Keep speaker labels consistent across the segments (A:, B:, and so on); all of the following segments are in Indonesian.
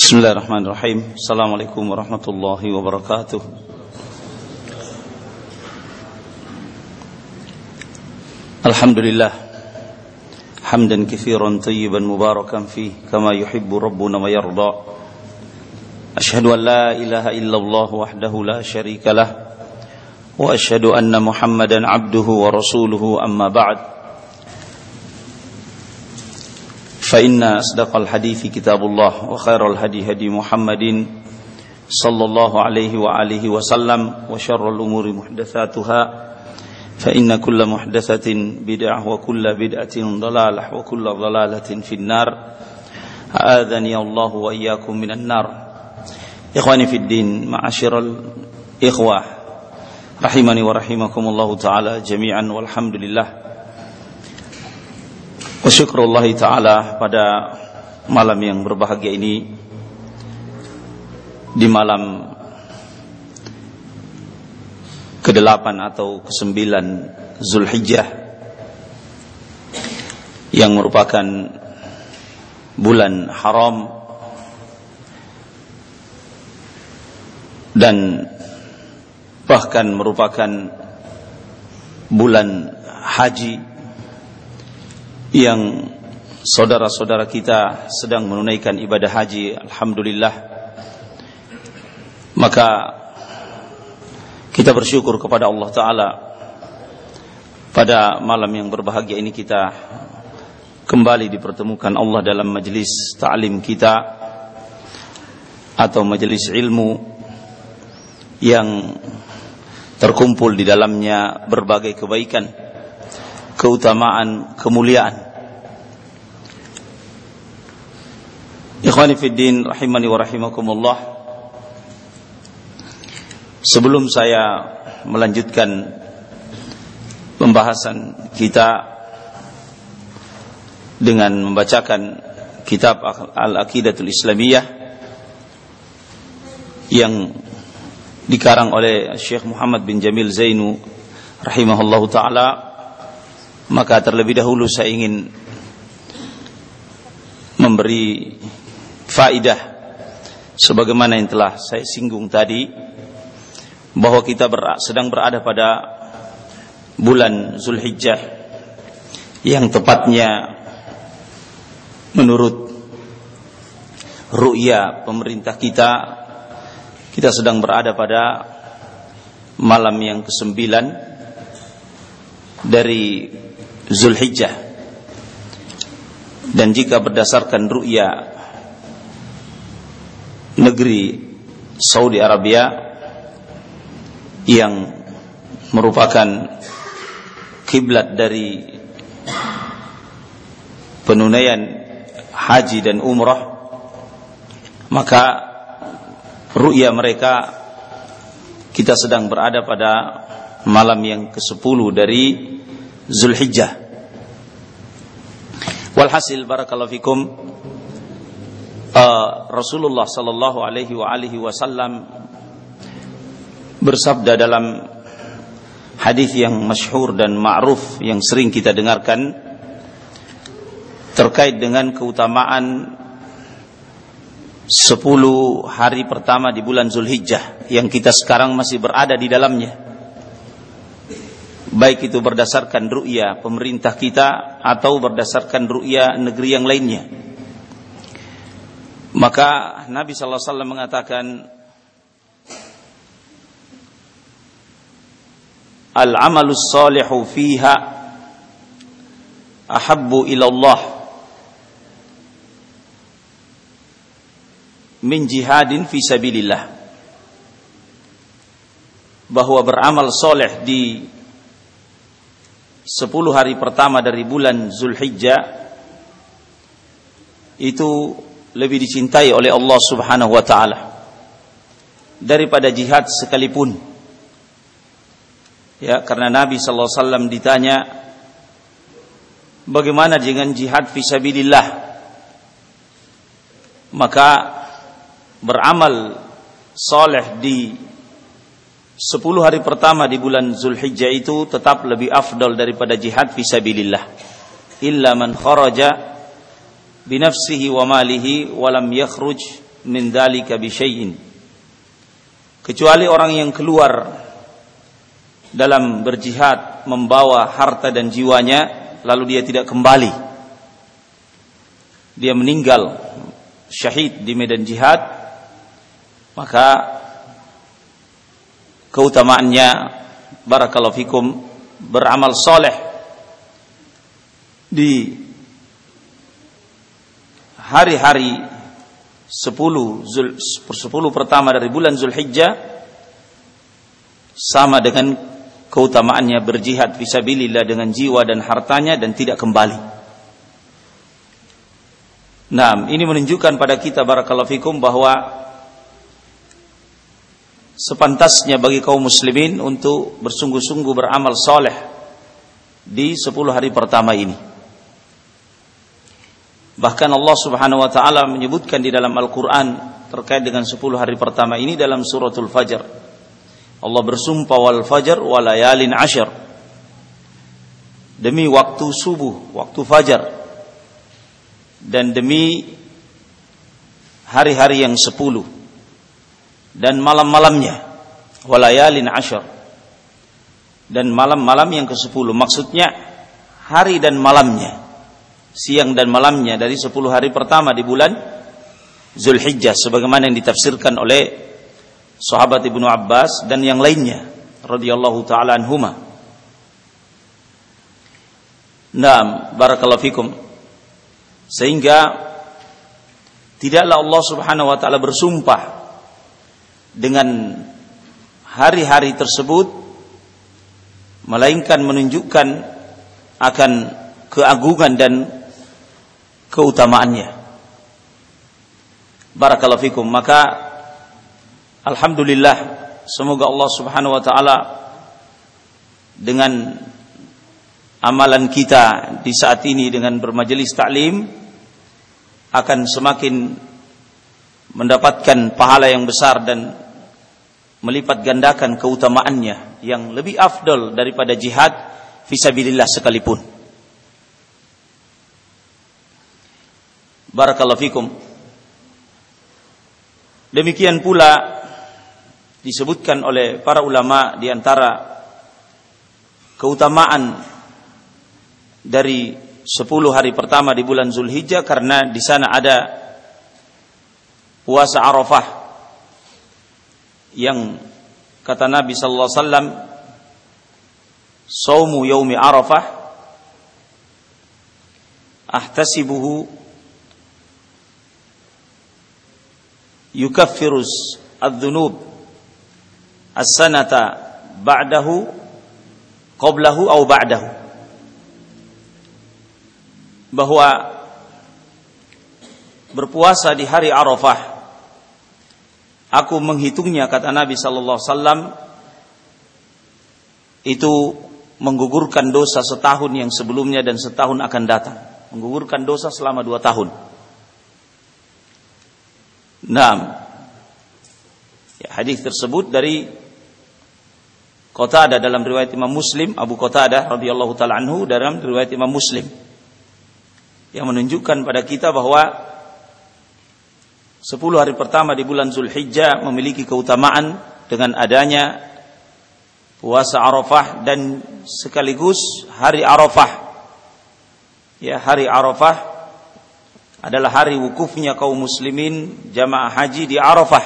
A: بسم الله الرحمن الرحيم السلام عليكم ورحمة الله وبركاته الحمد لله حمدا كثيرا طيبا مباركا فيه كما يحب ربنا ويرضى أشهد أن لا إله إلا الله وحده لا شريك له وأشهد أن محمدا عبده ورسوله أما بعد فإن أصدق الحديث كتاب الله وخير الهدي هدي محمد صلى الله عليه وآله وسلم وشر الأمور محدثاتها فإن كل محدثة بدعة وكل بدعة ضلالة وكل ضلالة في النار. أعاذني الله وإياكم من النار. إخواني في الدين معاشر الإخوة رحمني ورحمكم الله تعالى جميعا والحمد لله. Wasyukurullah ta'ala pada malam yang berbahagia ini. Di malam ke-8 atau ke-9 Zulhijjah Yang merupakan bulan haram Dan bahkan merupakan bulan haji yang saudara-saudara kita sedang menunaikan ibadah haji alhamdulillah. Maka kita bersyukur kepada Allah taala pada malam yang berbahagia ini kita kembali dipertemukan Allah dalam majelis ta'lim kita atau majelis ilmu yang terkumpul di dalamnya berbagai kebaikan keutamaan, kemuliaan. Ikhwani fi din rahimani wa rahimakumullah. Sebelum saya melanjutkan pembahasan kita dengan membacakan kitab Al-Aqidatul Islamiyah yang dikarang oleh Syekh Muhammad bin Jamil Zainu rahimahullahu taala maka terlebih dahulu saya ingin memberi faidah sebagaimana yang telah saya singgung tadi bahwa kita ber, sedang berada pada bulan Zulhijjah yang tepatnya menurut ru'ya pemerintah kita kita sedang berada pada malam yang kesembilan dari Zulhijjah. Dan jika berdasarkan ru'ya negeri Saudi Arabia yang merupakan kiblat dari penunaian haji dan umrah maka ru'ya mereka kita sedang berada pada malam yang ke-10 dari Zulhijjah. Walhasil barakallahu fikum uh, Rasulullah sallallahu alaihi wa alihi wasallam bersabda dalam hadis yang masyhur dan ma'ruf yang sering kita dengarkan terkait dengan keutamaan 10 hari pertama di bulan Zulhijjah yang kita sekarang masih berada di dalamnya baik itu berdasarkan ru'ya pemerintah kita atau berdasarkan ru'ya negeri yang lainnya. Maka Nabi sallallahu alaihi wasallam mengatakan Al-amalus salihu fiha ahabbu ila Allah min jihadin fi sabilillah bahwa beramal soleh di sepuluh hari pertama dari bulan Zulhijjah itu lebih dicintai oleh Allah Subhanahu wa taala daripada jihad sekalipun. Ya, karena Nabi sallallahu alaihi wasallam ditanya bagaimana dengan jihad fisabilillah? Maka beramal soleh di Sepuluh hari pertama di bulan Zulhijjah itu tetap lebih afdal daripada jihad fisabilillah. Illa man kharaja binafsihi wa malihi wa lam yakhruj min dzalika bi syai'in kecuali orang yang keluar dalam berjihad membawa harta dan jiwanya lalu dia tidak kembali dia meninggal syahid di medan jihad maka keutamaannya barakallahu fikum beramal soleh di hari-hari 10 Zul, 10 pertama dari bulan Zulhijjah sama dengan keutamaannya berjihad fisabilillah dengan jiwa dan hartanya dan tidak kembali. Nah, ini menunjukkan pada kita barakallahu fikum bahwa sepantasnya bagi kaum muslimin untuk bersungguh-sungguh beramal soleh di 10 hari pertama ini. Bahkan Allah Subhanahu wa taala menyebutkan di dalam Al-Qur'an terkait dengan 10 hari pertama ini dalam suratul Fajr. Allah bersumpah wal fajr wa layalin. Demi waktu subuh, waktu fajar. Dan demi hari-hari yang sepuluh. Dan malam-malamnya. Walayalin ashar. Dan malam-malam yang ke sepuluh. Maksudnya hari dan malamnya siang dan malamnya dari 10 hari pertama di bulan Zulhijjah sebagaimana yang ditafsirkan oleh sahabat Ibnu Abbas dan yang lainnya radhiyallahu taala anhuma. Naam, barakallahu fikum. Sehingga tidaklah Allah Subhanahu wa taala bersumpah dengan hari-hari tersebut melainkan menunjukkan akan keagungan dan keutamaannya. Barakallahu fikum. Maka alhamdulillah semoga Allah Subhanahu wa taala dengan amalan kita di saat ini dengan bermajelis taklim akan semakin mendapatkan pahala yang besar dan melipat gandakan keutamaannya yang lebih afdal daripada jihad fisabilillah sekalipun. Barakallahu fikum. Demikian pula disebutkan oleh para ulama di antara keutamaan dari 10 hari pertama di bulan Zulhijjah karena di sana ada puasa Arafah yang kata Nabi sallallahu alaihi wasallam saumu yaumi Arafah ahtasibuhu yukaffirus adz-dzunub as-sanata ba'dahu qablahu au ba'dahu. Bahwa berpuasa di hari Arafah aku menghitungnya kata Nabi sallallahu wasallam itu menggugurkan dosa setahun yang sebelumnya dan setahun akan datang. Menggugurkan dosa selama dua tahun. Nah, ya, hadis tersebut dari Qatadah dalam riwayat Imam Muslim, Abu Qatadah radhiyallahu taala anhu dalam riwayat Imam Muslim. Yang menunjukkan pada kita bahwa 10 hari pertama di bulan Zulhijjah memiliki keutamaan dengan adanya puasa Arafah dan sekaligus hari Arafah. Ya, hari Arafah adalah hari wukufnya kaum muslimin jamaah haji di Arafah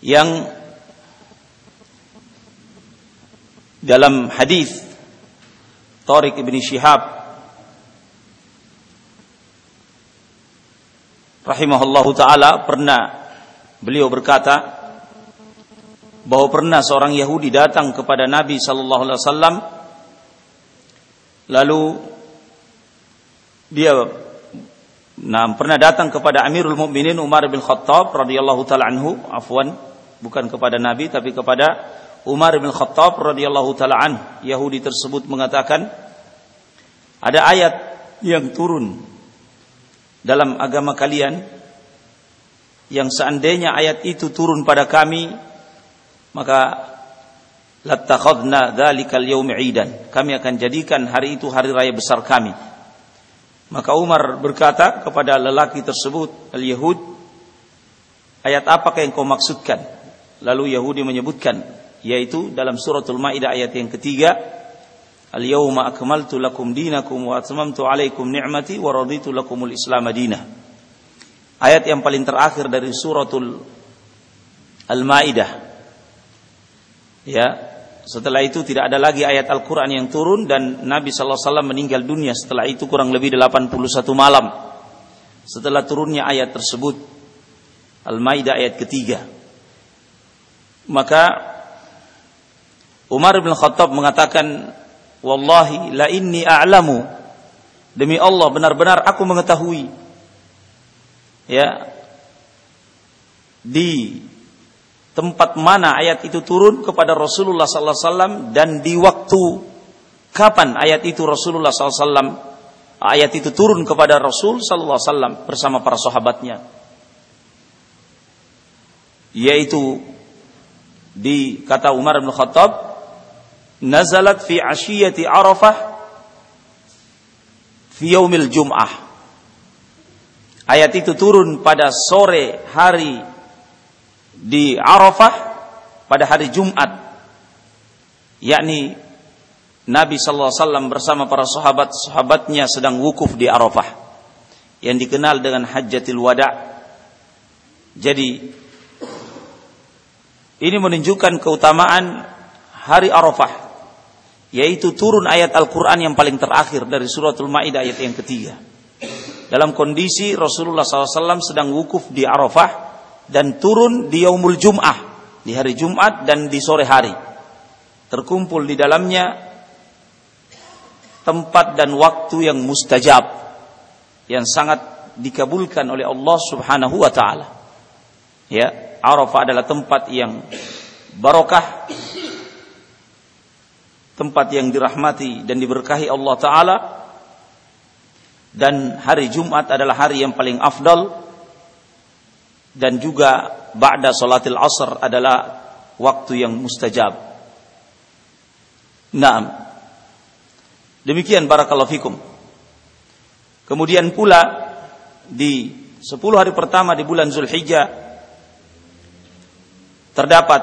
A: yang dalam hadis Tariq ibn Shihab rahimahullahu taala pernah beliau berkata bahwa pernah seorang Yahudi datang kepada Nabi sallallahu alaihi wasallam lalu dia nah, pernah datang kepada Amirul Mukminin Umar bin Khattab radhiyallahu taala anhu, afwan, bukan kepada Nabi tapi kepada Umar bin Khattab radhiyallahu taala an. Yahudi tersebut mengatakan ada ayat yang turun dalam agama kalian yang seandainya ayat itu turun pada kami maka lattakhadna dzalikal yaumi idan kami akan jadikan hari itu hari raya besar kami Maka Umar berkata kepada lelaki tersebut, Al-Yahud, ayat apakah yang kau maksudkan? Lalu Yahudi menyebutkan, yaitu dalam suratul Maidah ayat yang ketiga, Al-yawma akmaltu lakum dinakum wa atmamtu alaikum ni'mati wa raditu lakumul Islam madinah. Ayat yang paling terakhir dari suratul Al-Maidah. Ya, setelah itu tidak ada lagi ayat Al-Quran yang turun dan Nabi SAW meninggal dunia setelah itu kurang lebih 81 malam. Setelah turunnya ayat tersebut. Al-Maidah ayat ketiga. Maka Umar bin Khattab mengatakan, Wallahi la inni a'lamu. Demi Allah benar-benar aku mengetahui. Ya. Di tempat mana ayat itu turun kepada Rasulullah sallallahu alaihi wasallam dan di waktu kapan ayat itu Rasulullah sallallahu alaihi wasallam ayat itu turun kepada Rasul sallallahu alaihi wasallam bersama para sahabatnya yaitu di kata Umar bin Khattab nazalat fi ashiyati Arafah fi yaumil Jum'ah. Ayat itu turun pada sore hari di Arafah pada hari Jumat. Yakni Nabi sallallahu alaihi wasallam bersama para sahabat-sahabatnya sedang wukuf di Arafah yang dikenal dengan Hajjatul Wada. Jadi ini menunjukkan keutamaan hari Arafah yaitu turun ayat Al-Qur'an yang paling terakhir dari suratul Maidah ayat yang ketiga. Dalam kondisi Rasulullah SAW sedang wukuf di Arafah dan turun di yaumul Jum'ah, di hari Jumat dan di sore hari. Terkumpul di dalamnya tempat dan waktu yang mustajab yang sangat dikabulkan oleh Allah Subhanahu wa taala. Ya, Arafah adalah tempat yang barokah tempat yang dirahmati dan diberkahi Allah taala dan hari Jumat adalah hari yang paling afdal dan juga ba'da salatil asr adalah waktu yang mustajab. Naam. Demikian barakallahu fikum. Kemudian pula di 10 hari pertama di bulan Zulhijjah terdapat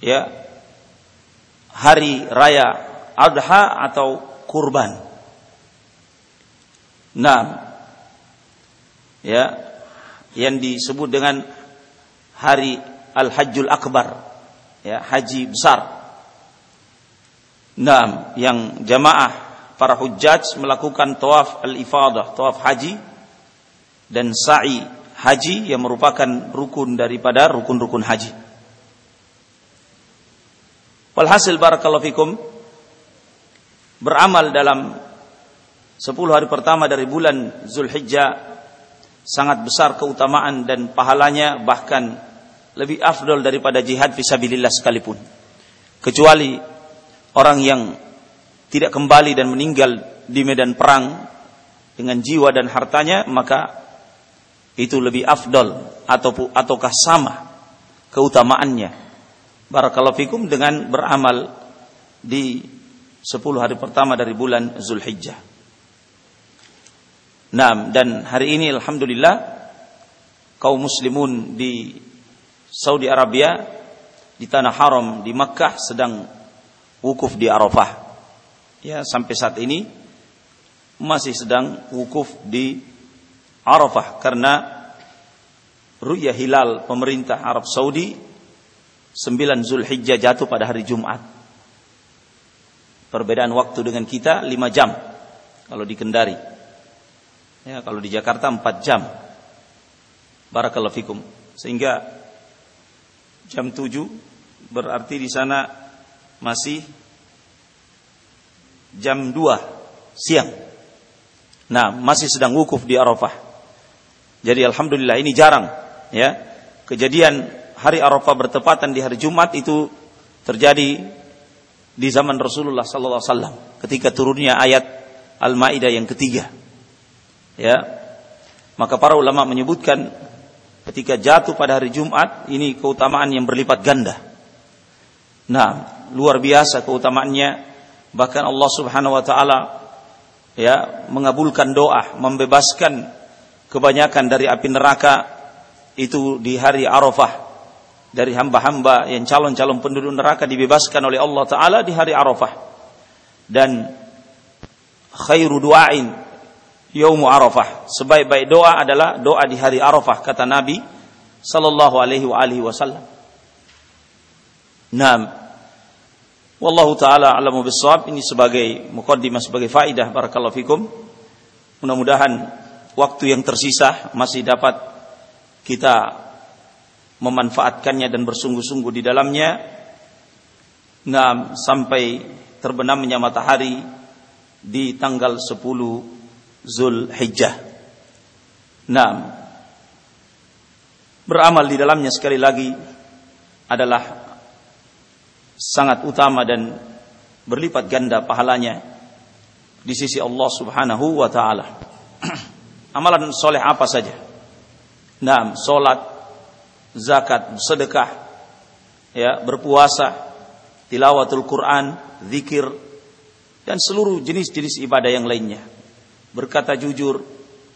A: ya hari raya Adha atau kurban. Nah, ya yang disebut dengan hari Al-Hajjul Akbar, ya, haji besar. Nah, yang jamaah para hujjaj melakukan tawaf al-ifadah, tawaf haji dan sa'i haji yang merupakan rukun daripada rukun-rukun haji. Walhasil barakallahu fikum beramal dalam 10 hari pertama dari bulan Zulhijjah sangat besar keutamaan dan pahalanya bahkan lebih afdol daripada jihad fisabilillah sekalipun. Kecuali orang yang tidak kembali dan meninggal di medan perang dengan jiwa dan hartanya maka itu lebih afdol atau ataukah sama keutamaannya. Barakallahu fikum dengan beramal di 10 hari pertama dari bulan Zulhijjah. Nah, dan hari ini alhamdulillah kaum muslimun di Saudi Arabia di tanah haram di Makkah sedang wukuf di Arafah. Ya, sampai saat ini masih sedang wukuf di Arafah karena ru'ya hilal pemerintah Arab Saudi 9 Zulhijjah jatuh pada hari Jumat. Perbedaan waktu dengan kita 5 jam kalau di Kendari. Ya, kalau di Jakarta 4 jam. Barakallahu fikum. Sehingga jam 7 berarti di sana masih jam 2 siang. Nah, masih sedang wukuf di Arafah. Jadi alhamdulillah ini jarang ya. Kejadian hari Arafah bertepatan di hari Jumat itu terjadi di zaman Rasulullah sallallahu alaihi wasallam ketika turunnya ayat Al-Maidah yang ketiga. Ya. Maka para ulama menyebutkan ketika jatuh pada hari Jumat ini keutamaan yang berlipat ganda. Nah luar biasa keutamaannya. Bahkan Allah Subhanahu wa taala ya mengabulkan doa, membebaskan kebanyakan dari api neraka itu di hari Arafah dari hamba-hamba yang calon-calon penduduk neraka dibebaskan oleh Allah taala di hari Arafah. Dan khairu du'ain yaumu Arafah. Sebaik-baik doa adalah doa di hari Arafah kata Nabi sallallahu alaihi wasallam. Naam. Wallahu taala alamu bissawab. Ini sebagai mukaddimah sebagai faidah barakallahu fikum. Mudah-mudahan waktu yang tersisa masih dapat kita memanfaatkannya dan bersungguh-sungguh di dalamnya. Nah, sampai terbenamnya matahari di tanggal 10 Zulhijjah. Nah, beramal di dalamnya sekali lagi adalah sangat utama dan berlipat ganda pahalanya di sisi Allah Subhanahu wa taala. Amalan soleh apa saja? Nah, solat, zakat, sedekah, ya, berpuasa, tilawatul Quran, zikir, dan seluruh jenis-jenis ibadah yang lainnya. Berkata jujur,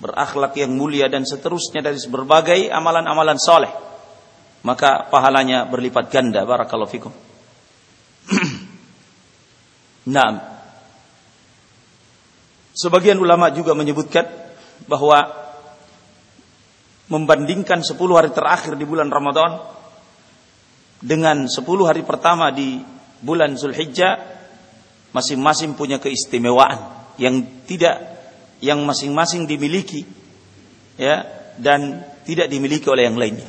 A: berakhlak yang mulia dan seterusnya dari berbagai amalan-amalan soleh. Maka pahalanya berlipat ganda. Barakallahu fikum. Naam. Sebagian ulama juga menyebutkan bahwa membandingkan 10 hari terakhir di bulan Ramadan dengan 10 hari pertama di bulan Zulhijjah masing-masing punya keistimewaan yang tidak yang masing-masing dimiliki ya dan tidak dimiliki oleh yang lainnya.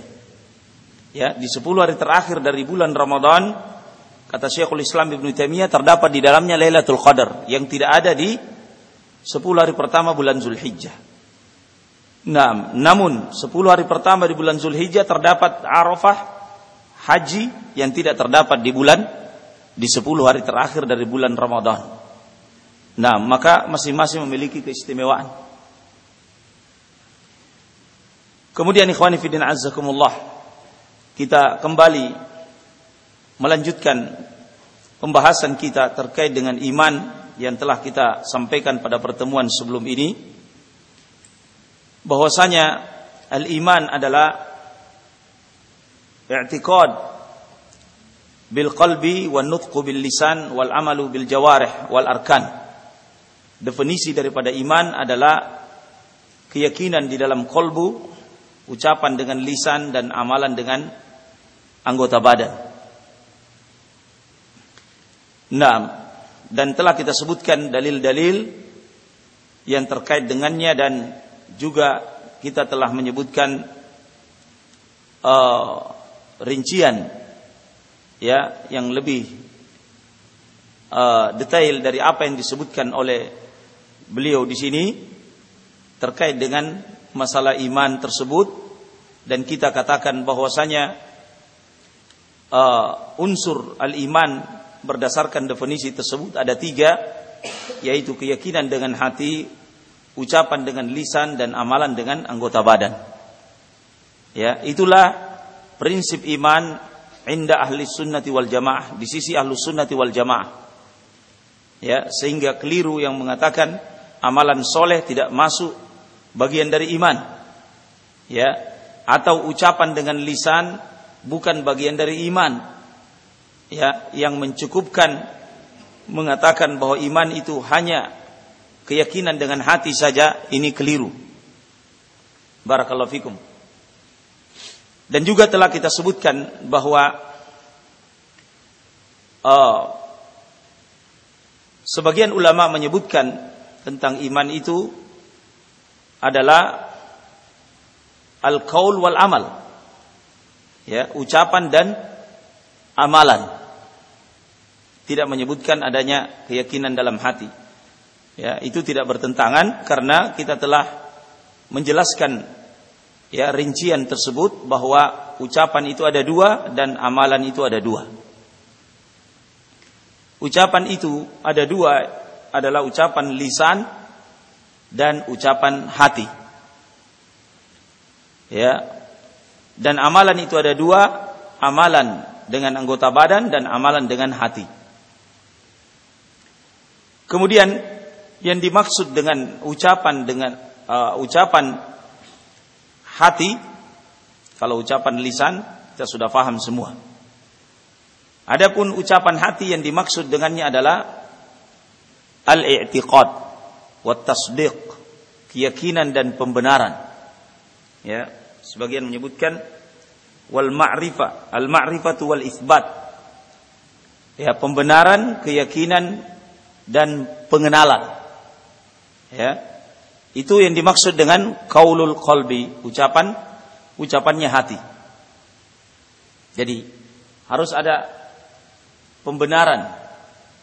A: Ya, di 10 hari terakhir dari bulan Ramadan kata Syekhul Islam Ibnu Taimiyah terdapat di dalamnya Lailatul Qadar yang tidak ada di 10 hari pertama bulan Zulhijjah. Nah, namun 10 hari pertama di bulan Zulhijjah terdapat Arafah haji yang tidak terdapat di bulan di 10 hari terakhir dari bulan Ramadan. Nah, maka masing-masing memiliki keistimewaan. Kemudian ikhwani fillah azzakumullah kita kembali melanjutkan pembahasan kita terkait dengan iman yang telah kita sampaikan pada pertemuan sebelum ini bahwasanya al-iman adalah i'tiqad bil qalbi wan nutqu bil lisan wal amalu bil jawarih wal arkan. Definisi daripada iman adalah keyakinan di dalam kolbu, ucapan dengan lisan dan amalan dengan anggota badan. Nah, dan telah kita sebutkan dalil-dalil yang terkait dengannya dan juga kita telah menyebutkan uh, rincian ya yang lebih uh, detail dari apa yang disebutkan oleh beliau di sini terkait dengan masalah iman tersebut. Dan kita katakan bahwasanya uh, unsur al-iman berdasarkan definisi tersebut ada tiga yaitu keyakinan dengan hati ucapan dengan lisan dan amalan dengan anggota badan. Ya, itulah prinsip iman inda ahli sunnati wal jamaah di sisi ahli sunnati wal jamaah. Ya, sehingga keliru yang mengatakan amalan soleh tidak masuk bagian dari iman. Ya, atau ucapan dengan lisan bukan bagian dari iman. Ya, yang mencukupkan mengatakan bahwa iman itu hanya keyakinan dengan hati saja ini keliru. Barakallahu fikum. Dan juga telah kita sebutkan bahwa uh, sebagian ulama menyebutkan tentang iman itu adalah al-qaul wal amal. Ya, ucapan dan amalan. Tidak menyebutkan adanya keyakinan dalam hati. Ya, itu tidak bertentangan karena kita telah menjelaskan ya rincian tersebut bahwa ucapan itu ada dua dan amalan itu ada dua. Ucapan itu ada dua adalah ucapan lisan dan ucapan hati. Ya. Dan amalan itu ada dua, amalan dengan anggota badan dan amalan dengan hati. Kemudian yang dimaksud dengan ucapan dengan uh, ucapan hati kalau ucapan lisan kita sudah paham semua. Adapun ucapan hati yang dimaksud dengannya adalah al-i'tiqad wa tasdiq, keyakinan dan pembenaran. Ya, sebagian menyebutkan wal ma'rifah, al ma'rifatu wal isbat. Ya, pembenaran, keyakinan dan pengenalan. Ya. Itu yang dimaksud dengan kaulul qalbi, ucapan ucapannya hati. Jadi harus ada pembenaran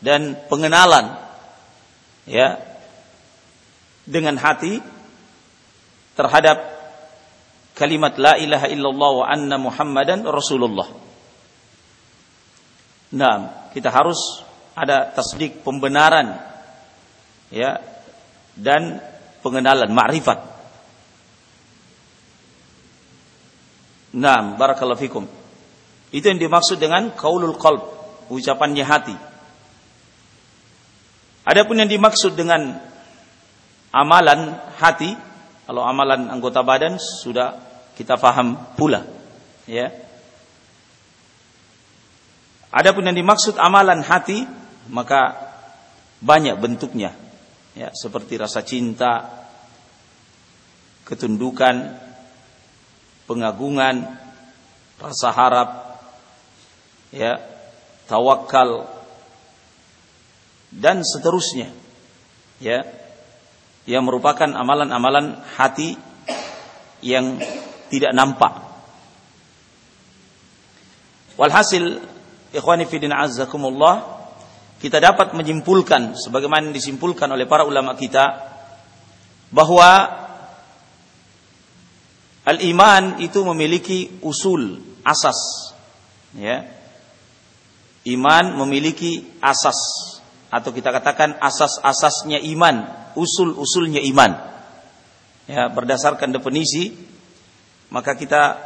A: dan pengenalan ya dengan hati terhadap kalimat la ilaha illallah wa anna muhammadan rasulullah. Nah, kita harus ada tasdik pembenaran ya dan pengenalan ma'rifat. Naam, barakallahu fikum. Itu yang dimaksud dengan qaulul qalb, ucapannya hati. Adapun yang dimaksud dengan amalan hati, kalau amalan anggota badan sudah kita faham pula, ya. Adapun yang dimaksud amalan hati, maka banyak bentuknya ya seperti rasa cinta, ketundukan, pengagungan, rasa harap, ya, tawakal dan seterusnya. Ya. Yang merupakan amalan-amalan hati yang tidak nampak. Walhasil ikhwani din azzakumullah kita dapat menyimpulkan sebagaimana disimpulkan oleh para ulama kita bahwa al-iman itu memiliki usul, asas. Ya. Iman memiliki asas atau kita katakan asas-asasnya iman, usul-usulnya iman. Ya, berdasarkan definisi maka kita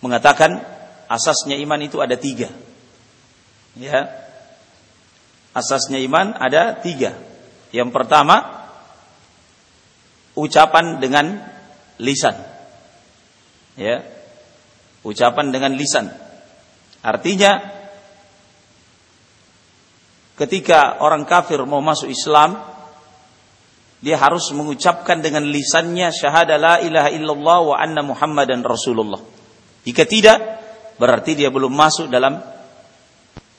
A: mengatakan asasnya iman itu ada tiga. Ya, asasnya iman ada tiga. Yang pertama, ucapan dengan lisan. Ya, ucapan dengan lisan. Artinya, ketika orang kafir mau masuk Islam, dia harus mengucapkan dengan lisannya syahadah la ilaha illallah wa anna muhammadan rasulullah. Jika tidak, berarti dia belum masuk dalam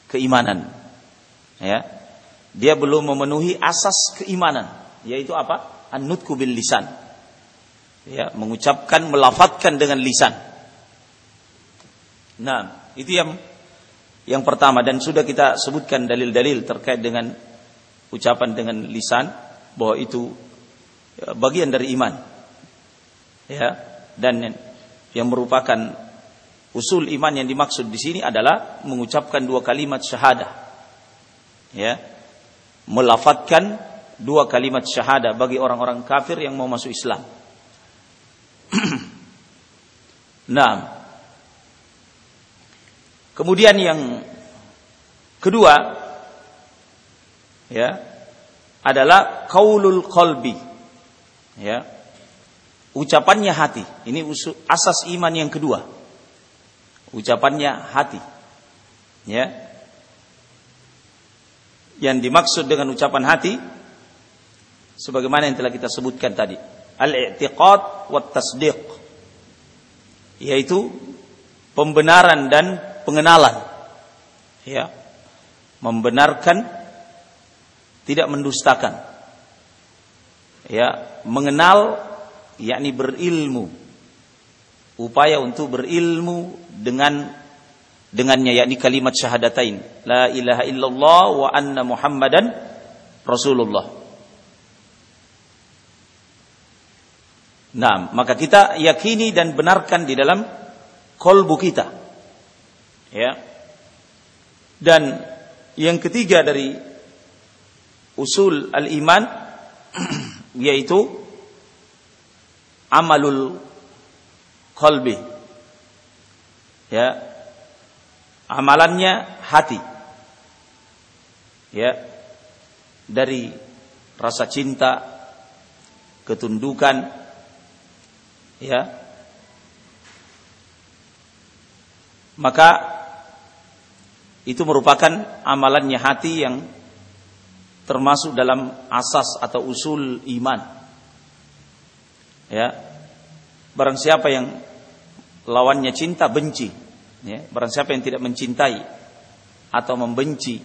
A: keimanan ya. Dia belum memenuhi asas keimanan yaitu apa? An-nutku bil lisan. Ya mengucapkan melafatkan dengan lisan. Nah itu yang yang pertama. Dan sudah kita sebutkan dalil-dalil terkait dengan ucapan dengan lisan bahwa itu ya, bagian dari iman. Ya dan yang merupakan usul iman yang dimaksud di sini adalah mengucapkan dua kalimat syahadah ya. Melafatkan dua kalimat syahadah bagi orang-orang kafir yang mau masuk Islam. nah, kemudian yang kedua ya adalah kaulul qalbi. Ya. Ucapannya hati. Ini asas iman yang kedua. Ucapannya hati. Ya yang dimaksud dengan ucapan hati sebagaimana yang telah kita sebutkan tadi. Al-i'tiqad wa tasdiq yaitu pembenaran dan pengenalan. Ya membenarkan tidak mendustakan. Ya mengenal yakni berilmu. Upaya untuk berilmu dengan dengannya yakni kalimat syahadatain la ilaha illallah wa anna muhammadan rasulullah Nah, maka kita yakini dan benarkan di dalam kolbu kita. Ya. Dan yang ketiga dari usul al-iman yaitu amalul kolbi. Ya, amalannya hati. Ya. Dari rasa cinta, ketundukan, ya. Maka itu merupakan amalannya hati yang termasuk dalam asas atau usul iman. Ya. Barang siapa yang lawannya cinta benci, ya. Barang siapa yang tidak mencintai atau membenci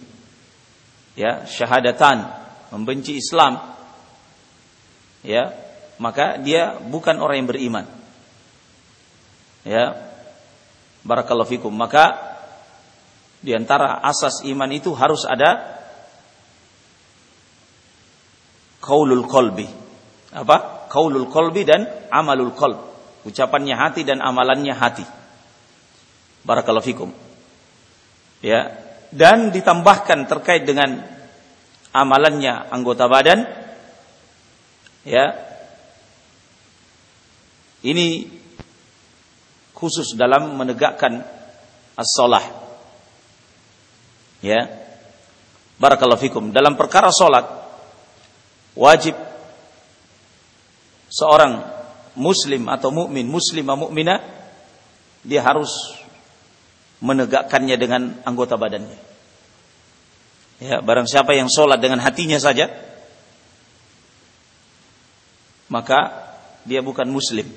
A: ya syahadatan, membenci Islam ya, maka dia bukan orang yang beriman. Ya. Barakallahu fikum. Maka di antara asas iman itu harus ada qaulul qalbi. Apa? Qaulul qalbi dan amalul qalb. Ucapannya hati dan amalannya hati. Barakallahu fikum. Ya, dan ditambahkan terkait dengan amalannya anggota badan. Ya. Ini khusus dalam menegakkan as-salah. Ya. Barakallahu fikum. Dalam perkara salat wajib seorang muslim atau mukmin muslimah mukminah dia harus menegakkannya dengan anggota badannya. Ya, barang siapa yang sholat dengan hatinya saja, maka dia bukan muslim.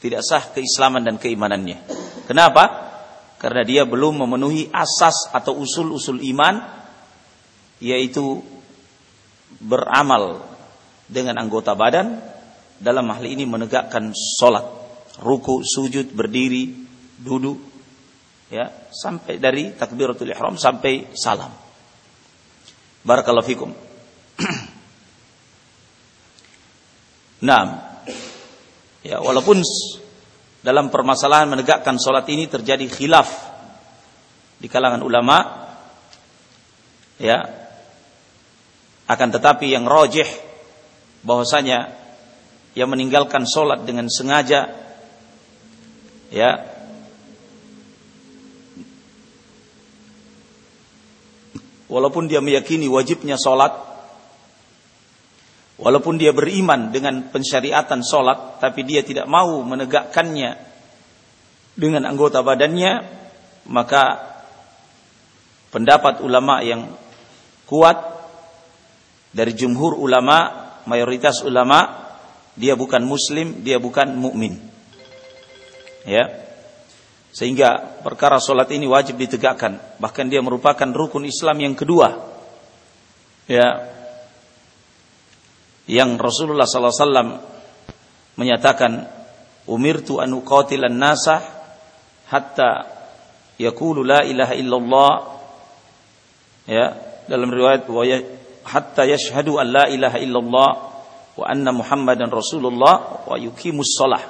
A: Tidak sah keislaman dan keimanannya. Kenapa? Karena dia belum memenuhi asas atau usul-usul iman, yaitu beramal dengan anggota badan, dalam hal ini menegakkan sholat, ruku, sujud, berdiri, duduk, ya sampai dari takbiratul ihram sampai salam. Barakallahu fikum. Nah, ya walaupun dalam permasalahan menegakkan sholat ini terjadi khilaf di kalangan ulama, ya akan tetapi yang rojih bahwasanya yang meninggalkan sholat dengan sengaja, ya walaupun dia meyakini wajibnya sholat, walaupun dia beriman dengan pensyariatan sholat, tapi dia tidak mau menegakkannya dengan anggota badannya, maka pendapat ulama yang kuat dari jumhur ulama, mayoritas ulama, dia bukan muslim, dia bukan mukmin. Ya, sehingga perkara solat ini wajib ditegakkan. Bahkan dia merupakan rukun Islam yang kedua. Ya. Yang Rasulullah SAW menyatakan, Umirtu an uqatilan nasah hatta yakulu la ilaha illallah. Ya, dalam riwayat ya, hatta yashhadu an la ilaha illallah wa anna Muhammadan Rasulullah wa yuqimus shalah.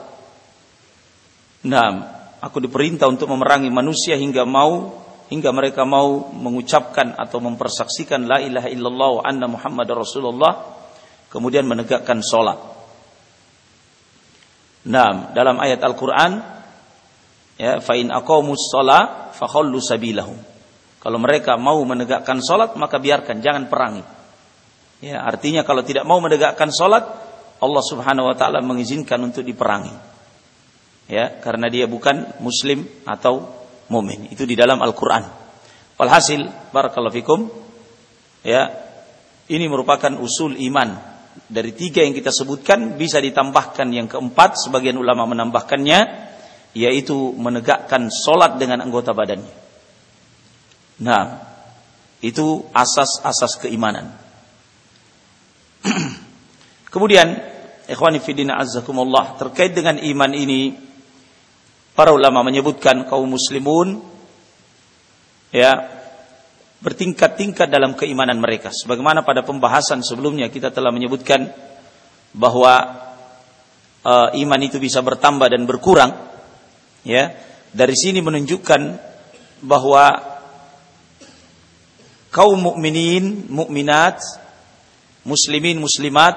A: Naam, aku diperintah untuk memerangi manusia hingga mau hingga mereka mau mengucapkan atau mempersaksikan la ilaha illallah wa anna Muhammad Rasulullah kemudian menegakkan salat. Nah, dalam ayat Al-Qur'an ya fa in aqamus shalah fa khallu sabilahum. Kalau mereka mau menegakkan salat maka biarkan jangan perangi. Ya, artinya kalau tidak mau menegakkan salat Allah Subhanahu wa taala mengizinkan untuk diperangi ya karena dia bukan muslim atau mumin itu di dalam Al-Qur'an. Walhasil barakallahu fikum ya ini merupakan usul iman dari tiga yang kita sebutkan bisa ditambahkan yang keempat sebagian ulama menambahkannya yaitu menegakkan solat dengan anggota badannya. Nah, itu asas-asas keimanan. Kemudian, ikhwani fidina azzakumullah, terkait dengan iman ini Para ulama menyebutkan kaum muslimun ya bertingkat-tingkat dalam keimanan mereka. Sebagaimana pada pembahasan sebelumnya kita telah menyebutkan bahwa uh, iman itu bisa bertambah dan berkurang. Ya, dari sini menunjukkan bahwa kaum mukminin, mukminat, muslimin, muslimat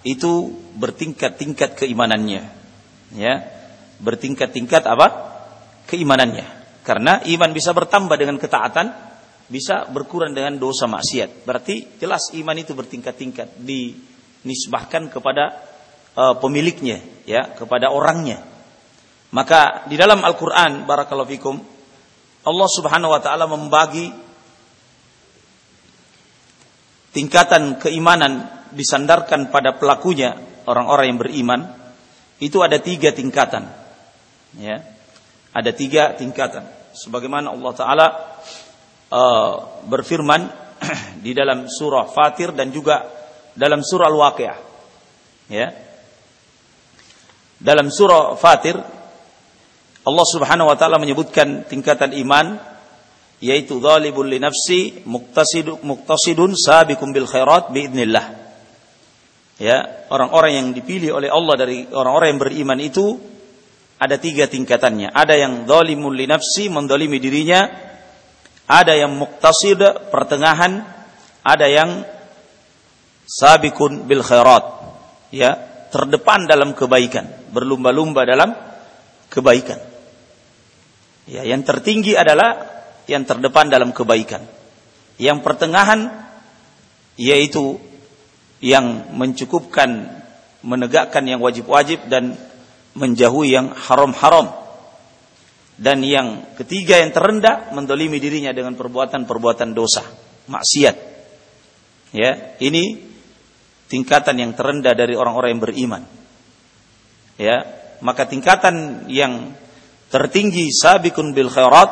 A: itu bertingkat-tingkat keimanannya. Ya, bertingkat-tingkat apa? keimanannya. Karena iman bisa bertambah dengan ketaatan, bisa berkurang dengan dosa maksiat. Berarti jelas iman itu bertingkat-tingkat dinisbahkan kepada uh, pemiliknya ya, kepada orangnya. Maka di dalam Al-Qur'an barakallahu fikum Allah Subhanahu wa taala membagi tingkatan keimanan disandarkan pada pelakunya orang-orang yang beriman itu ada tiga tingkatan ya ada tiga tingkatan sebagaimana Allah taala uh, berfirman di dalam surah Fatir dan juga dalam surah Al-Waqiah. Ya. Dalam surah Fatir Allah Subhanahu wa taala menyebutkan tingkatan iman yaitu zalibul li nafsi muqtasidun muqtasidun sabiqum bil khairat biidznillah. Ya, orang-orang yang dipilih oleh Allah dari orang-orang yang beriman itu ada tiga tingkatannya. Ada yang zalimul li nafsi mendolimi dirinya ada yang muktasid pertengahan, ada yang sabikun bil khairat. Ya, terdepan dalam kebaikan, berlumba-lumba dalam kebaikan. Ya, yang tertinggi adalah yang terdepan dalam kebaikan. Yang pertengahan yaitu yang mencukupkan menegakkan yang wajib-wajib dan menjauhi yang haram-haram. Dan yang ketiga yang terendah mendolimi dirinya dengan perbuatan-perbuatan dosa, maksiat. Ya, ini tingkatan yang terendah dari orang-orang yang beriman. Ya, maka tingkatan yang tertinggi sabikun bil khairat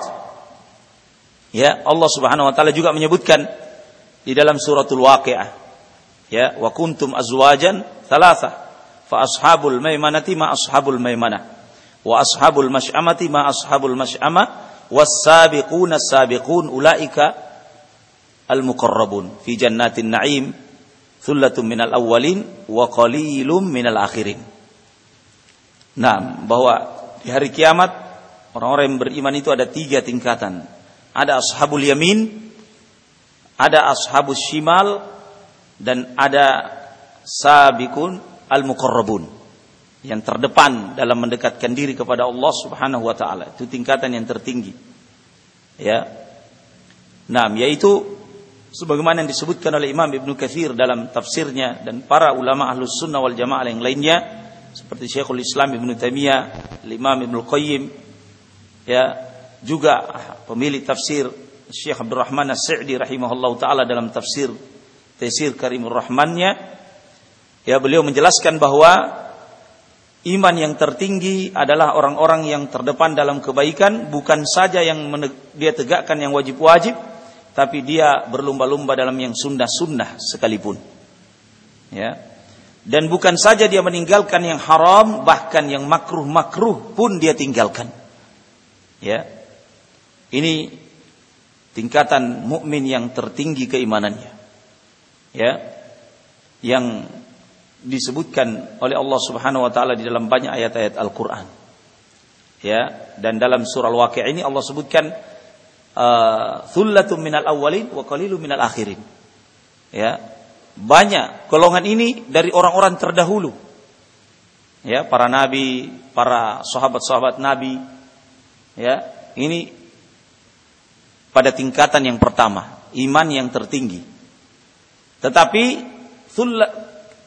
A: ya Allah Subhanahu wa taala juga menyebutkan di dalam suratul waqiah ya wa kuntum azwajan thalatha fa ashabul maimanati ma ashabul maimanah wa ashabul masy'amati ma ashabul masy'amah was-sabiquna as-sabiqun ulaika al-muqarrabun fi jannatin na'im thullatun minal awwalin wa qalilum minal akhirin. Nah, bahwa di hari kiamat orang-orang yang beriman itu ada tiga tingkatan. Ada ashabul yamin, ada ashabus shimal, dan ada sabiqun al-muqarrabun yang terdepan dalam mendekatkan diri kepada Allah Subhanahu wa taala. Itu tingkatan yang tertinggi. Ya. Nah, yaitu sebagaimana yang disebutkan oleh Imam Ibnu Katsir dalam tafsirnya dan para ulama Ahlus Sunnah wal Jamaah yang lainnya seperti Syekhul Islam Ibnu Taimiyah, Imam Ibnu Qayyim ya, juga pemilik tafsir Syekh Abdurrahman As-Sa'di rahimahullahu taala dalam tafsir Tafsir Karimur Rahmannya ya beliau menjelaskan bahwa Iman yang tertinggi adalah orang-orang yang terdepan dalam kebaikan, bukan saja yang dia tegakkan yang wajib-wajib, tapi dia berlumba-lumba dalam yang sunnah-sunnah sekalipun. Ya. Dan bukan saja dia meninggalkan yang haram, bahkan yang makruh-makruh pun dia tinggalkan. Ya. Ini tingkatan mukmin yang tertinggi keimanannya. Ya. Yang disebutkan oleh Allah Subhanahu wa taala di dalam banyak ayat-ayat Al-Qur'an. Ya, dan dalam surah Al-Waqi'ah ini Allah sebutkan uh, thullatun minal awwalin wa qalilun minal akhirin. Ya. Banyak golongan ini dari orang-orang terdahulu. Ya, para nabi, para sahabat-sahabat nabi. Ya, ini pada tingkatan yang pertama, iman yang tertinggi. Tetapi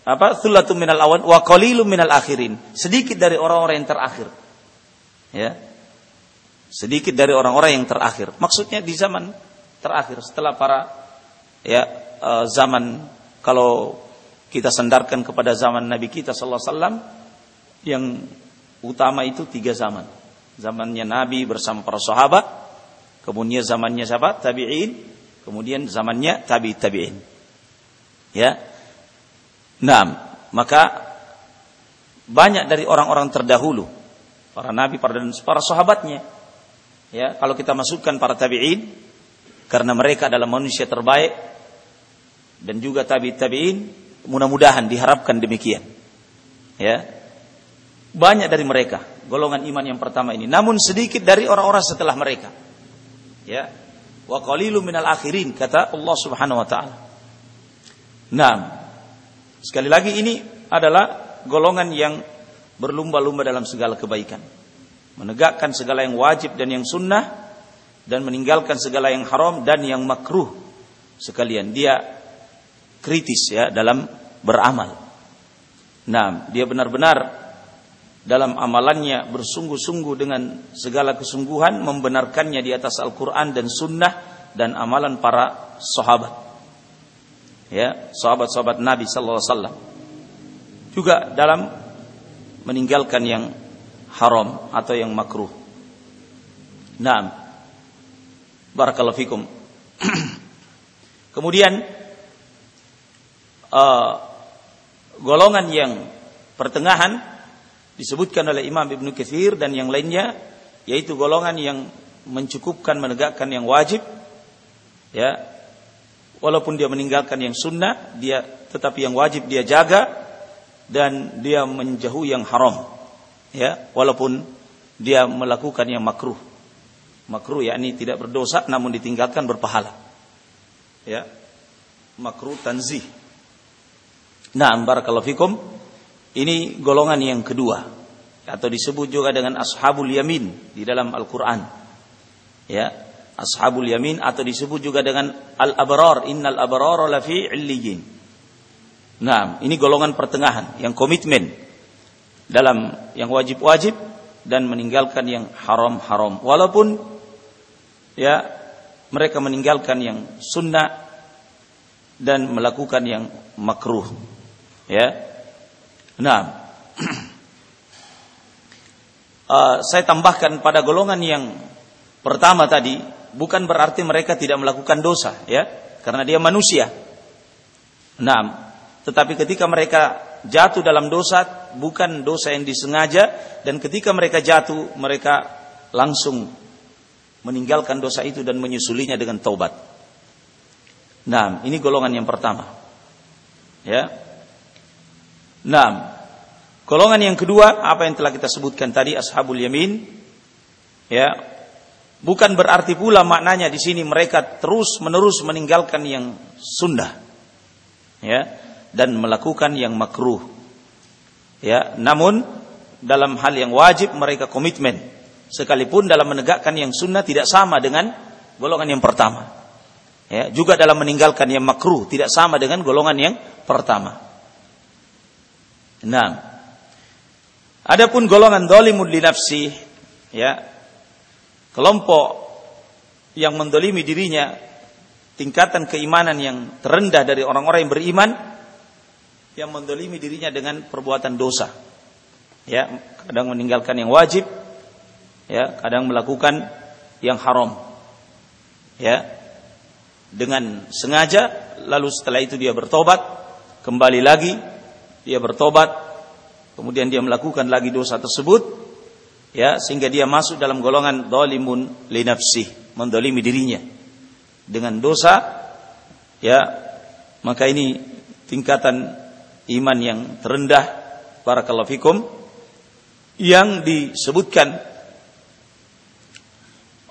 A: apa thullatun minal awan wa qalilum minal akhirin. Sedikit dari orang-orang yang terakhir. Ya. Sedikit dari orang-orang yang terakhir. Maksudnya di zaman terakhir setelah para ya uh, zaman kalau kita sandarkan kepada zaman Nabi kita sallallahu alaihi wasallam yang utama itu tiga zaman. Zamannya Nabi bersama para sahabat, kemudian zamannya sahabat tabi'in, kemudian zamannya tabi tabi'in. Ya, Nah, maka banyak dari orang-orang terdahulu, para nabi, para dan para sahabatnya. Ya, kalau kita masukkan para tabi'in karena mereka adalah manusia terbaik dan juga tabi tabi'in, mudah-mudahan diharapkan demikian. Ya. Banyak dari mereka golongan iman yang pertama ini, namun sedikit dari orang-orang setelah mereka. Ya. Wa qalilu minal akhirin kata Allah Subhanahu wa taala. Nah, Sekali lagi ini adalah golongan yang berlumba-lumba dalam segala kebaikan. Menegakkan segala yang wajib dan yang sunnah dan meninggalkan segala yang haram dan yang makruh sekalian. Dia kritis ya dalam beramal. Nah, dia benar-benar dalam amalannya bersungguh-sungguh dengan segala kesungguhan membenarkannya di atas Al-Quran dan Sunnah dan amalan para sahabat. Ya, sahabat-sahabat Nabi Sallallahu Alaihi Wasallam. Juga dalam meninggalkan yang haram atau yang makruh. Nah, barakallahu fikum. Kemudian uh, golongan yang pertengahan disebutkan oleh Imam Ibnu Katsir dan yang lainnya yaitu golongan yang mencukupkan menegakkan yang wajib ya walaupun dia meninggalkan yang sunnah dia tetapi yang wajib dia jaga dan dia menjauhi yang haram. Ya walaupun dia melakukan yang makruh. Makruh yakni tidak berdosa namun ditinggalkan berpahala. Ya makruh tanzih. Nah barakallahu fikum. Ini golongan yang kedua. Atau disebut juga dengan ashabul yamin di dalam Al-Qur'an. Ya, ashabul yamin atau disebut juga dengan al-abrar, innal abrar lafi illiyin. Nah, ini golongan pertengahan yang komitmen dalam yang wajib-wajib dan meninggalkan yang haram-haram. Walaupun ya mereka meninggalkan yang sunnah dan melakukan yang makruh. Ya, Nah, uh, saya tambahkan pada golongan yang pertama tadi, bukan berarti mereka tidak melakukan dosa, ya, karena dia manusia. Nah, tetapi ketika mereka jatuh dalam dosa, bukan dosa yang disengaja, dan ketika mereka jatuh, mereka langsung meninggalkan dosa itu dan menyusulinya dengan taubat. Nah, ini golongan yang pertama. Ya, Nah, golongan yang kedua apa yang telah kita sebutkan tadi ashabul yamin. Ya bukan berarti pula maknanya di sini mereka terus menerus meninggalkan yang sunnah ya dan melakukan yang makruh ya. Namun dalam hal yang wajib mereka komitmen. Sekalipun dalam menegakkan yang sunnah tidak sama dengan golongan yang pertama ya. Juga dalam meninggalkan yang makruh tidak sama dengan golongan yang pertama. Nah, adapun golongan dolimul li nafsi, ya, kelompok yang mendolimi dirinya, tingkatan keimanan yang terendah dari orang-orang yang beriman, yang mendolimi dirinya dengan perbuatan dosa. Ya, kadang meninggalkan yang wajib, ya, kadang melakukan yang haram. Ya, dengan sengaja, lalu setelah itu dia bertobat, kembali lagi dia bertobat, kemudian dia melakukan lagi dosa tersebut, ya sehingga dia masuk dalam golongan dolimun li nafsih, mendolimi dirinya dengan dosa, ya. Maka ini tingkatan iman yang terendah, para fikum, yang disebutkan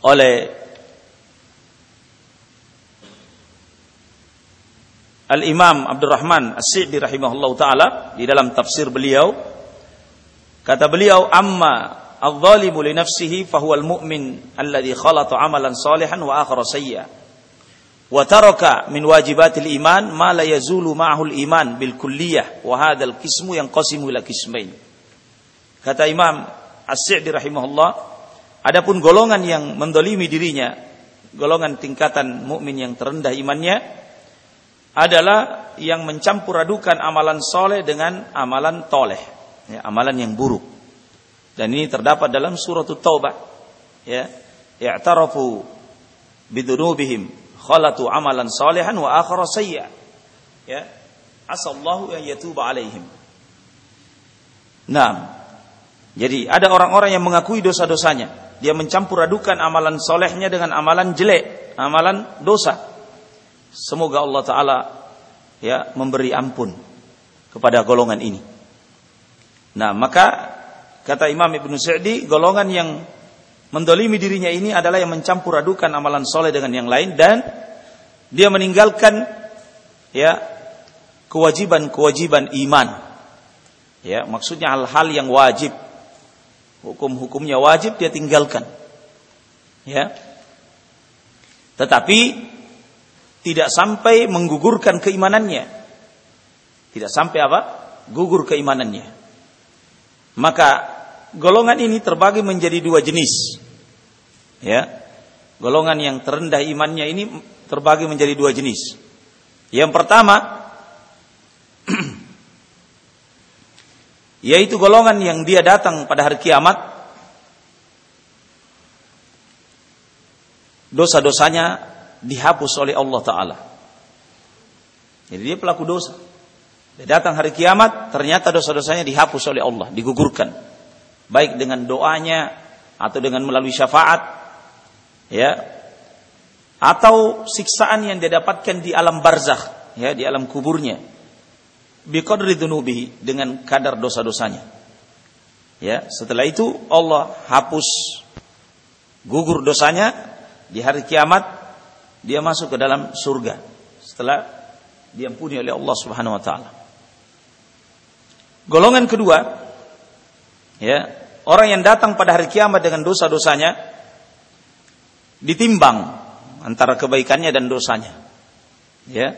A: oleh Al-Imam Abdurrahman As-Sa'di rahimahullah taala di dalam tafsir beliau. Kata beliau amma adh-dhalimu li nafsihi fa huwa al-mu'min alladhi khalata amalan salihan wa akhara sayya wa taraka min wajibatil iman ma la yazulu ma'ahu al-iman bil kulliyah wa hadzal qismu yanqasimu ila qismain kata Imam As-Sa'di rahimahullah adapun golongan yang mendolimi dirinya golongan tingkatan mukmin yang terendah imannya adalah yang mencampur adukan amalan soleh dengan amalan toleh, ya, amalan yang buruk. Dan ini terdapat dalam surat Taubah. Ya, i'tarafu bidunubihim khalatu amalan solehan wa akhara sayya. Ya, asallahu yang yatuba alaihim. Nah, jadi ada orang-orang yang mengakui dosa-dosanya. Dia mencampur adukan amalan solehnya dengan amalan jelek, amalan dosa. Semoga Allah Taala ya memberi ampun kepada golongan ini. Nah, maka kata Imam Ibnu Sa'di, golongan yang mendolimi dirinya ini adalah yang mencampur adukan amalan soleh dengan yang lain dan dia meninggalkan ya kewajiban-kewajiban iman. Ya, maksudnya hal-hal yang wajib. Hukum-hukumnya wajib dia tinggalkan. Ya. Tetapi tidak sampai menggugurkan keimanannya. Tidak sampai apa? Gugur keimanannya. Maka golongan ini terbagi menjadi dua jenis. Ya. Golongan yang terendah imannya ini terbagi menjadi dua jenis. Yang pertama yaitu golongan yang dia datang pada hari kiamat dosa-dosanya dihapus oleh Allah taala. Jadi dia pelaku dosa. Dia datang hari kiamat, ternyata dosa-dosanya dihapus oleh Allah, digugurkan. Baik dengan doanya atau dengan melalui syafaat ya. Atau siksaan yang dia dapatkan di alam barzakh ya di alam kuburnya. Biqadri dzunubihi dengan kadar dosa-dosanya. Ya setelah itu Allah hapus gugur dosanya di hari kiamat dia masuk ke dalam surga. Setelah diampuni oleh Allah Subhanahu wa taala. Golongan kedua, ya, orang yang datang pada hari kiamat dengan dosa-dosanya ditimbang antara kebaikannya dan dosanya. Ya.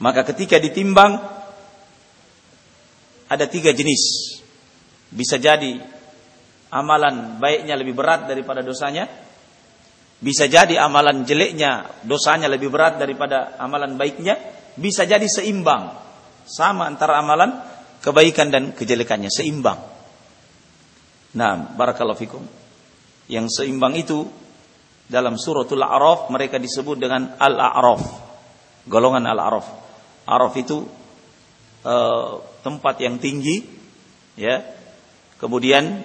A: Maka ketika ditimbang ada tiga jenis. Bisa jadi amalan baiknya lebih berat daripada dosanya. Bisa jadi amalan jeleknya, dosanya lebih berat daripada amalan baiknya. Bisa jadi seimbang. Sama antara amalan kebaikan dan kejelekannya seimbang. Nah, barakallahu fikum. Yang seimbang itu dalam suratul A'raf mereka disebut dengan Al-A'raf. Golongan Al-A'raf. A'raf itu uh, tempat yang tinggi ya. Kemudian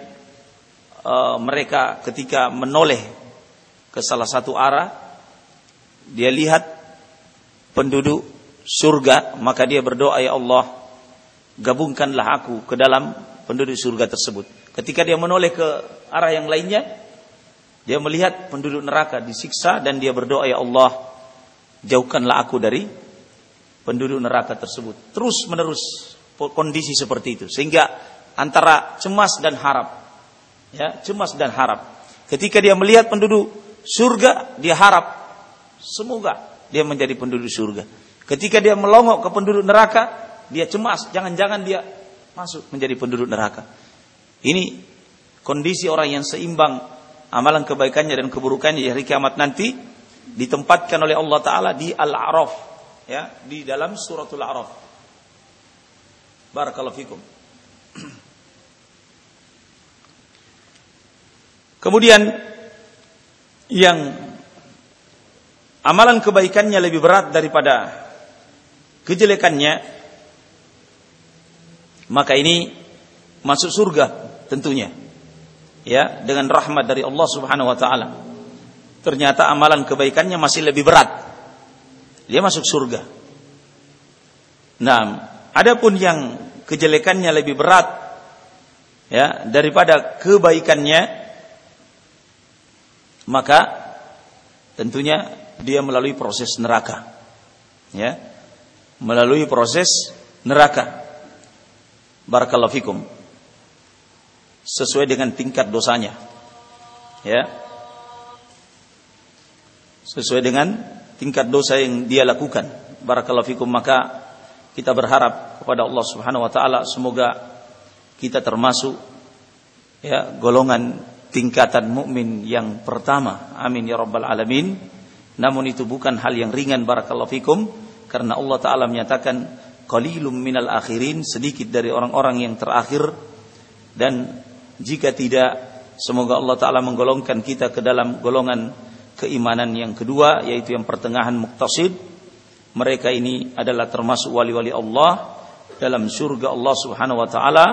A: uh, mereka ketika menoleh ke salah satu arah dia lihat penduduk surga maka dia berdoa ya Allah gabungkanlah aku ke dalam penduduk surga tersebut. Ketika dia menoleh ke arah yang lainnya, dia melihat penduduk neraka disiksa dan dia berdoa ya Allah, jauhkanlah aku dari penduduk neraka tersebut. Terus menerus kondisi seperti itu sehingga antara cemas dan harap. Ya, cemas dan harap. Ketika dia melihat penduduk surga, dia harap semoga dia menjadi penduduk surga. Ketika dia melongok ke penduduk neraka, dia cemas, jangan-jangan dia masuk menjadi penduduk neraka. Ini kondisi orang yang seimbang amalan kebaikannya dan keburukannya di hari kiamat nanti ditempatkan oleh Allah taala di Al-A'raf ya, di dalam suratul A'raf. Barakallahu fikum. Kemudian yang amalan kebaikannya lebih berat daripada kejelekannya maka ini masuk surga tentunya. Ya, dengan rahmat dari Allah Subhanahu wa taala. Ternyata amalan kebaikannya masih lebih berat. Dia masuk surga. Nah, adapun yang kejelekannya lebih berat ya daripada kebaikannya maka tentunya dia melalui proses neraka. Ya. Melalui proses neraka. Barakallahu fikum. Sesuai dengan tingkat dosanya. Ya. Sesuai dengan tingkat dosa yang dia lakukan. Barakallahu fikum maka kita berharap kepada Allah Subhanahu wa taala semoga kita termasuk ya golongan tingkatan mukmin yang pertama. Amin ya rabbal alamin. Namun itu bukan hal yang ringan barakallahu fikum karena Allah taala menyatakan qalilum minal akhirin sedikit dari orang-orang yang terakhir dan jika tidak semoga Allah taala menggolongkan kita ke dalam golongan keimanan yang kedua yaitu yang pertengahan muktasid mereka ini adalah termasuk wali-wali Allah dalam surga Allah Subhanahu wa taala.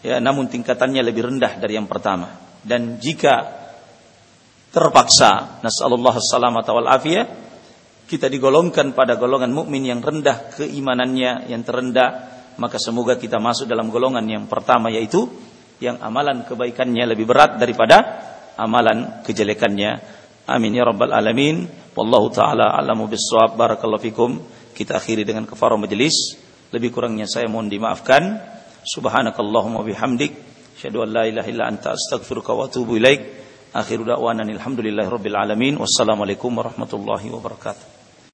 A: Ya namun tingkatannya lebih rendah dari yang pertama. Dan jika terpaksa nasallallahu salamata wal afiyah kita digolongkan pada golongan mukmin yang rendah keimanannya yang terendah maka semoga kita masuk dalam golongan yang pertama yaitu yang amalan kebaikannya lebih berat daripada amalan kejelekannya. Amin ya rabbal alamin. Wallahu taala alamu bissawab barakallahu fikum. Kita akhiri dengan kafarah majelis lebih kurangnya saya mohon dimaafkan. Subhanakallahumma bihamdik. Syadu an la ilaha illa anta astaghfiruka wa atubu ilaik. Akhiru da'wana alhamdulillahi rabbil alamin. Wassalamualaikum warahmatullahi wabarakatuh.